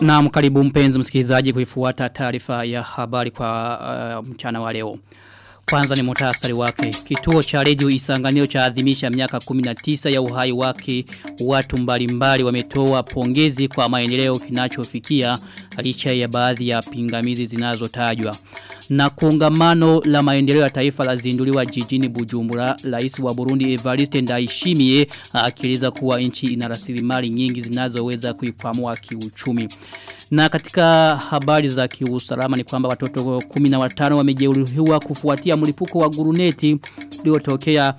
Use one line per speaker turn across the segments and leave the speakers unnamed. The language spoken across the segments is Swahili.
Na mkaribu mpenzi msikilizaji kuifuata taarifa ya habari kwa uh, mchana wa leo. Kwanza ni mutasari wake. Kituo cha redio isanganio cha adhimisha miaka 19 ya uhai wake. Watu mbalimbali wametoa pongezi kwa maendeleo kinachofikia licha ya baadhi ya pingamizi zinazotajwa. Na kongamano la maendeleo ya taifa la zinduliwa jijini Bujumbura, rais wa Burundi Evariste Ndayishimiye akieleza kuwa nchi ina rasilimali nyingi zinazoweza kuikwamua kiuchumi. Na katika habari za kiusalama ni kwamba watoto 15 wamejeruhiwa kufuatia mlipuko wa guruneti uliotokea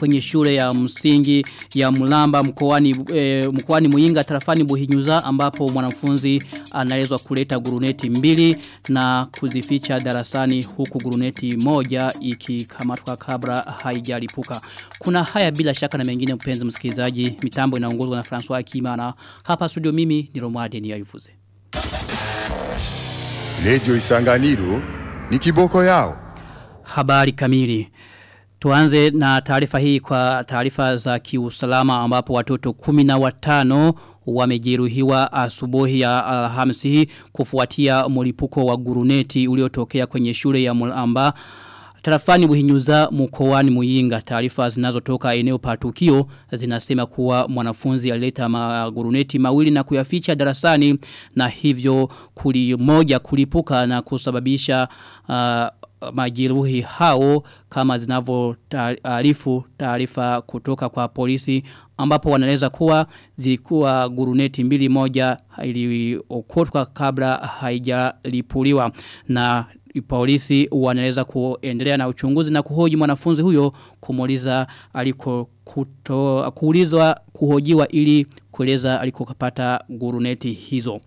kwenye shule ya msingi ya Mulamba mkoani e, mkoani Muyinga tarafani Buhinyuza ambapo mwanafunzi anaelezwa kuleta guruneti mbili na kuzificha darasani huku guruneti moja ikikamatwa kabla haijalipuka. Kuna haya bila shaka na mengine mpenzi msikilizaji mitambo inaongozwa na François Kimana hapa studio mimi ni Romade ni Ayufuze.
Lejo Isanganiro ni kiboko yao.
Habari kamili. Tuanze na taarifa hii kwa taarifa za kiusalama ambapo watoto kumi na watano wamejeruhiwa asubuhi ya alhamisi hii kufuatia mlipuko wa guruneti uliotokea kwenye shule ya Mulamba Tarafani buhinyuza mkoani Muyinga. Taarifa zinazotoka eneo pa tukio zinasema kuwa mwanafunzi alileta maguruneti mawili na kuyaficha darasani na hivyo kulimoja kulipuka na kusababisha uh, majeruhi hao kama zinavo taarifu taarifa kutoka kwa polisi ambapo wanaeleza kuwa zilikuwa guruneti mbili moja iliokotwa kabla haijalipuliwa na polisi wanaeleza kuendelea na uchunguzi na kuhoji mwanafunzi huyo kumuliza aliko kuto, kuulizwa kuhojiwa ili kueleza alikopata guruneti hizo.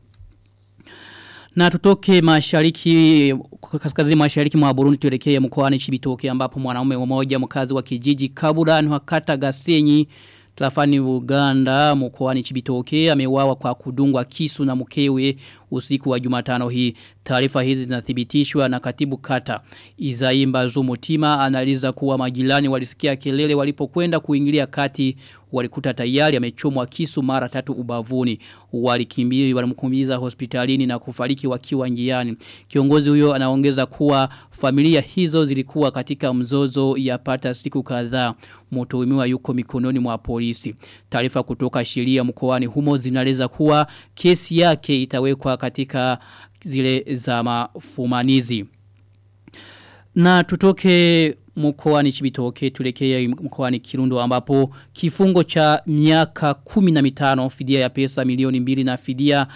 Na tutoke mashariki kaskazini mashariki mwa Burundi tuelekee mkoani Chibitoke ambapo mwanaume mmoja mkazi wa kijiji Kabura wakata Gasenyi Trafani Uganda mkoani Chibitoke ameuawa kwa kudungwa kisu na mkewe usiku wa Jumatano hii. Taarifa hizi zinathibitishwa na katibu kata. Izaimba Zumutima analiza kuwa majirani walisikia kelele walipokwenda kuingilia kati walikuta tayari amechomwa kisu mara tatu ubavuni. Walikimbia walimkimbiza hospitalini na kufariki wakiwa njiani. Kiongozi huyo anaongeza kuwa familia hizo zilikuwa katika mzozo ya pata siku kadhaa. Mtuhumiwa yuko mikononi mwa polisi. Taarifa kutoka sheria mkoani humo zinaleza kuwa kesi yake itawekwa katika zile za mafumanizi. Na tutoke mkoani Chibitoke tulekea mkoani Kirundo ambapo kifungo cha miaka kumi na mitano fidia ya pesa milioni mbili na fidia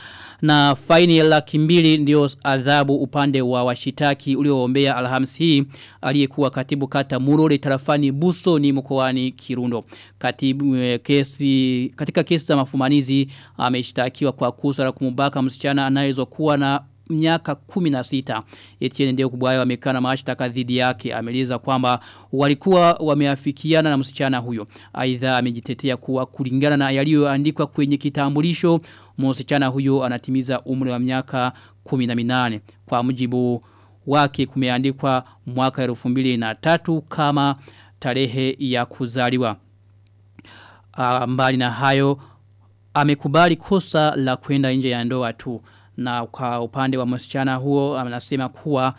na faini ya laki mbili ndio adhabu upande wa washitaki ulioombea alhams hii aliyekuwa katibu kata murole tarafani Buso ni mkoani Kirundo. Katibu kesi katika kesi za mafumanizi ameshtakiwa kwa kusara la kumubaka msichana anayezokuwa na miaka 16 Etienne ndio kubwayo amekana mashtaka dhidi yake. Ameleza kwamba walikuwa wameafikiana na msichana huyo. Aidha amejitetea kuwa kulingana na yaliyoandikwa kwenye kitambulisho msichana huyo anatimiza umri wa miaka 18 kwa mujibu wake kumeandikwa mwaka 2003 kama tarehe ya kuzaliwa. Mbali na hayo amekubali kosa la kwenda nje ya ndoa tu na kwa upande wa msichana huo anasema kuwa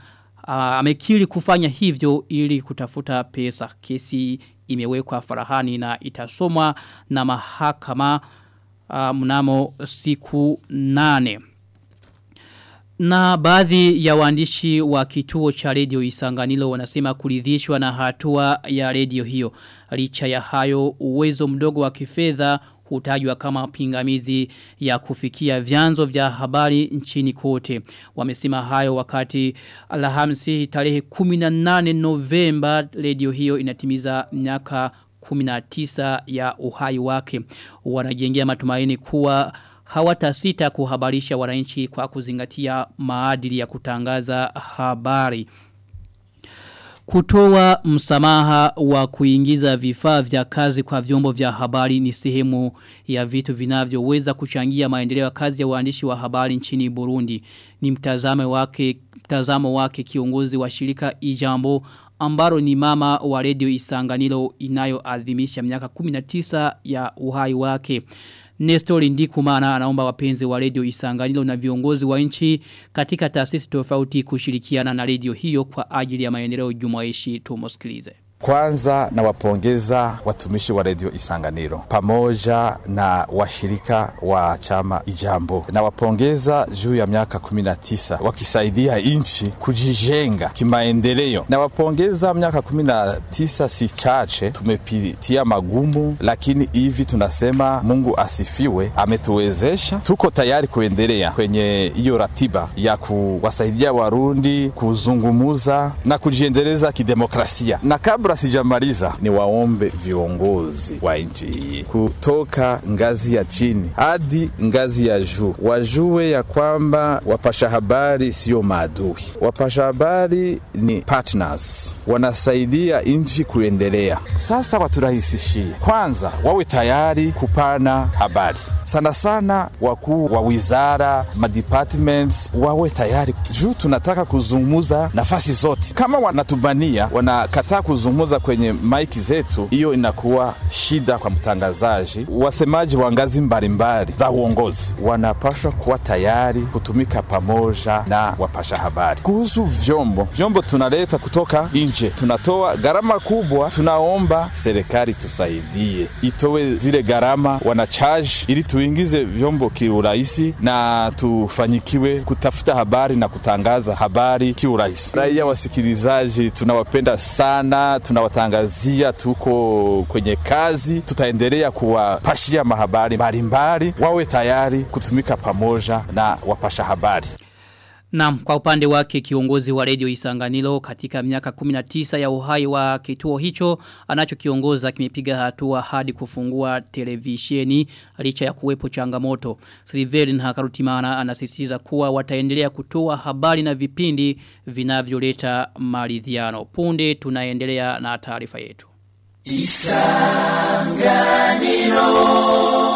uh, amekiri kufanya hivyo ili kutafuta pesa kesi imewekwa farahani na itasomwa na mahakama uh, mnamo siku nane na baadhi ya waandishi wa kituo cha redio Isanganilo wanasema kuridhishwa na hatua ya redio hiyo. Licha ya hayo uwezo mdogo wa kifedha hutajwa kama pingamizi ya kufikia vyanzo vya habari nchini kote. Wamesema hayo wakati Alhamisi tarehe 18 Novemba redio hiyo inatimiza miaka 19 ya uhai wake. Wanajengea matumaini kuwa hawatasita kuhabarisha wananchi kwa kuzingatia maadili ya kutangaza habari. Kutoa msamaha wa kuingiza vifaa vya kazi kwa vyombo vya habari ni sehemu ya vitu vinavyoweza kuchangia maendeleo ya kazi ya waandishi wa habari nchini Burundi. Ni mtazamo wake mtazamo wake kiongozi wa shirika Ijambo ambaro ni mama wa redio Isanganiro inayoadhimisha miaka 19 ya uhai wake. Nestor Ndikumana anaomba wapenzi wa redio Isanganilo na viongozi wa nchi katika taasisi tofauti kushirikiana na redio hiyo kwa ajili ya maendeleo jumuishi tumusikilize.
Kwanza nawapongeza watumishi wa redio Isanganiro pamoja na washirika wa chama Ijambo. Nawapongeza juu ya miaka 19 wakisaidia nchi kujijenga kimaendeleo. Nawapongeza miaka 19 si chache, tumepitia magumu, lakini hivi tunasema Mungu asifiwe, ametuwezesha. Tuko tayari kuendelea kwenye hiyo ratiba ya kuwasaidia Warundi kuzungumuza na kujiendeleza kidemokrasia na kabla sijamaliza, ni waombe viongozi wa nchi hii kutoka ngazi ya chini hadi ngazi ya juu wajue ya kwamba wapasha habari siyo maadui. Wapasha habari ni partners, wanasaidia nchi kuendelea. Sasa waturahisishie, kwanza wawe tayari kupana habari, sana sana wakuu wa wizara madepartments wawe tayari juu tunataka kuzungumza nafasi zote. Kama wanatubania wanakataa kuzungumuza kwenye maiki zetu, hiyo inakuwa shida kwa mtangazaji. Wasemaji wa ngazi mbalimbali za uongozi wanapashwa kuwa tayari kutumika pamoja na wapasha habari. Kuhusu vyombo, vyombo tunaleta kutoka nje, tunatoa gharama kubwa. Tunaomba serikali tusaidie, itowe zile gharama wanachaji, ili tuingize vyombo kiurahisi na tufanyikiwe kutafuta habari na kutangaza habari kiurahisi. Raia wasikilizaji, tunawapenda sana, tunawatangazia tuko kwenye kazi, tutaendelea kuwapashia mahabari mbalimbali, wawe tayari kutumika pamoja na wapasha habari.
Naam, kwa upande wake kiongozi wa redio Isanganilo katika miaka 19 ya uhai wa kituo hicho anacho kiongoza kimepiga hatua hadi kufungua televisheni licha ya kuwepo changamoto. Srivelin Hakarutimana anasisitiza kuwa wataendelea kutoa habari na vipindi vinavyoleta maridhiano. Punde tunaendelea na taarifa yetu. Isanganiro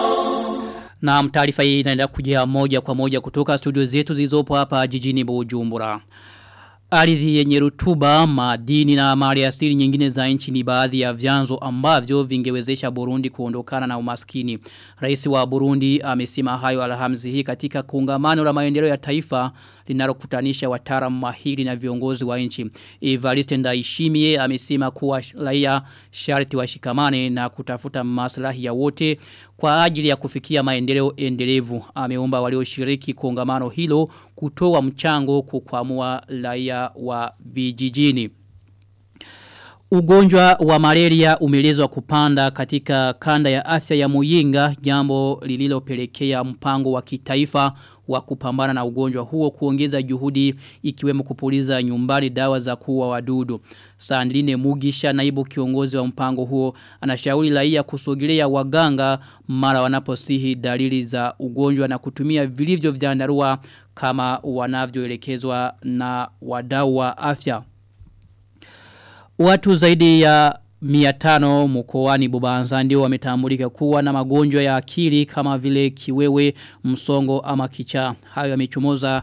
na taarifa hii inaenda kujia moja kwa moja kutoka studio zetu zilizopo hapa jijini Bujumbura. Ardhi yenye rutuba, madini na mali asili nyingine za nchi ni baadhi ya vyanzo ambavyo vingewezesha Burundi kuondokana na umaskini. Rais wa Burundi amesema hayo alhamzi hii katika kongamano la maendeleo ya taifa linalokutanisha wataalamu mahiri na viongozi wa nchi. Evariste Ndayishimiye amesema kuwa raia sharti washikamane na kutafuta maslahi ya wote kwa ajili ya kufikia maendeleo endelevu. Ameomba walioshiriki kongamano hilo kutoa mchango kukwamua raia wa vijijini. Ugonjwa wa malaria umelezwa kupanda katika kanda ya afya ya Muyinga jambo lililopelekea mpango wa kitaifa wa kupambana na ugonjwa huo kuongeza juhudi ikiwemo kupuliza nyumbani dawa za kuua wadudu. Sandrine Mugisha naibu kiongozi wa mpango huo anashauri raia kusogelea waganga mara wanaposihi dalili za ugonjwa na kutumia vilivyo vyandarua kama wanavyoelekezwa na wadau wa afya. Watu zaidi ya miatano mkoani Bubanza ndio wametambulika kuwa na magonjwa ya akili kama vile kiwewe, msongo ama kichaa. Hayo yamechomoza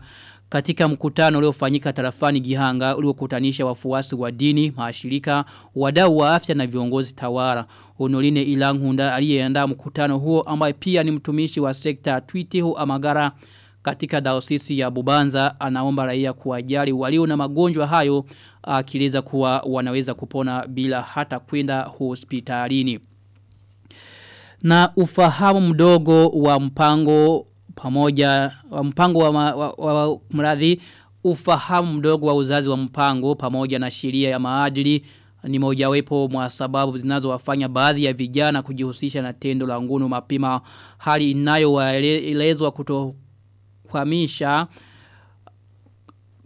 katika mkutano uliofanyika tarafani Gihanga uliokutanisha wafuasi wa dini, mashirika, wadau wa afya na viongozi tawara. Honorine Ilanghunda aliyeandaa mkutano huo ambaye pia ni mtumishi wa sekta Twitihu Amagara katika daosisi ya Bubanza anaomba raia kuwajali walio na magonjwa hayo akieleza kuwa wanaweza kupona bila hata kwenda hospitalini. Na ufahamu mdogo wa mpango pamoja wa mpango wa, wa, wa, wa mradhi ufahamu mdogo wa uzazi wa mpango pamoja na sheria ya maadili ni mojawapo mwa sababu zinazowafanya baadhi ya vijana kujihusisha na tendo la ngono mapema hali inayowaelezwa kuto kukwamisha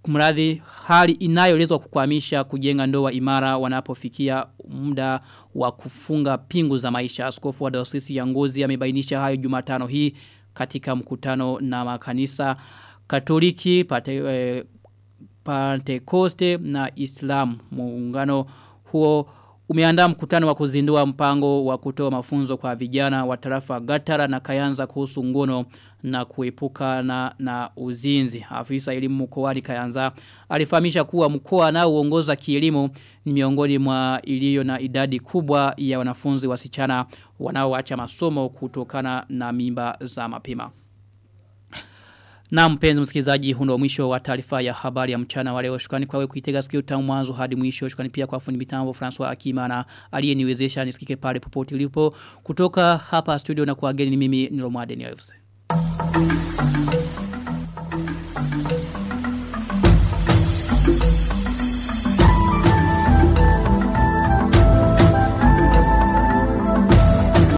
kumradhi hali inayoelezwa kukwamisha kujenga ndoa imara wanapofikia muda wa kufunga pingu za maisha. Askofu wa Dayosisi ya Ngozi amebainisha hayo Jumatano hii katika mkutano na makanisa Katoliki, pate, eh, Pentecoste na Islam. Muungano huo umeandaa mkutano wa kuzindua mpango wa kutoa mafunzo kwa vijana wa tarafa Gatara na Kayanza kuhusu ngono na kuepuka na, na uzinzi. Afisa elimu mkoani Kayanza alifahamisha kuwa mkoa na uongoza kielimu ni miongoni mwa iliyo na idadi kubwa ya wanafunzi wasichana wanaoacha masomo kutokana na mimba za mapema. Na mpenzi msikilizaji hundo mwisho wa taarifa ya habari ya mchana wa leo. Shukrani kwa wewe kuitega sikio tangu mwanzo hadi mwisho. Shukrani pia kwa fundi mitambo François Akimana aliyeniwezesha nisikike pale popote ulipo. Kutoka hapa studio na kuageni ni mimi Nilomade you.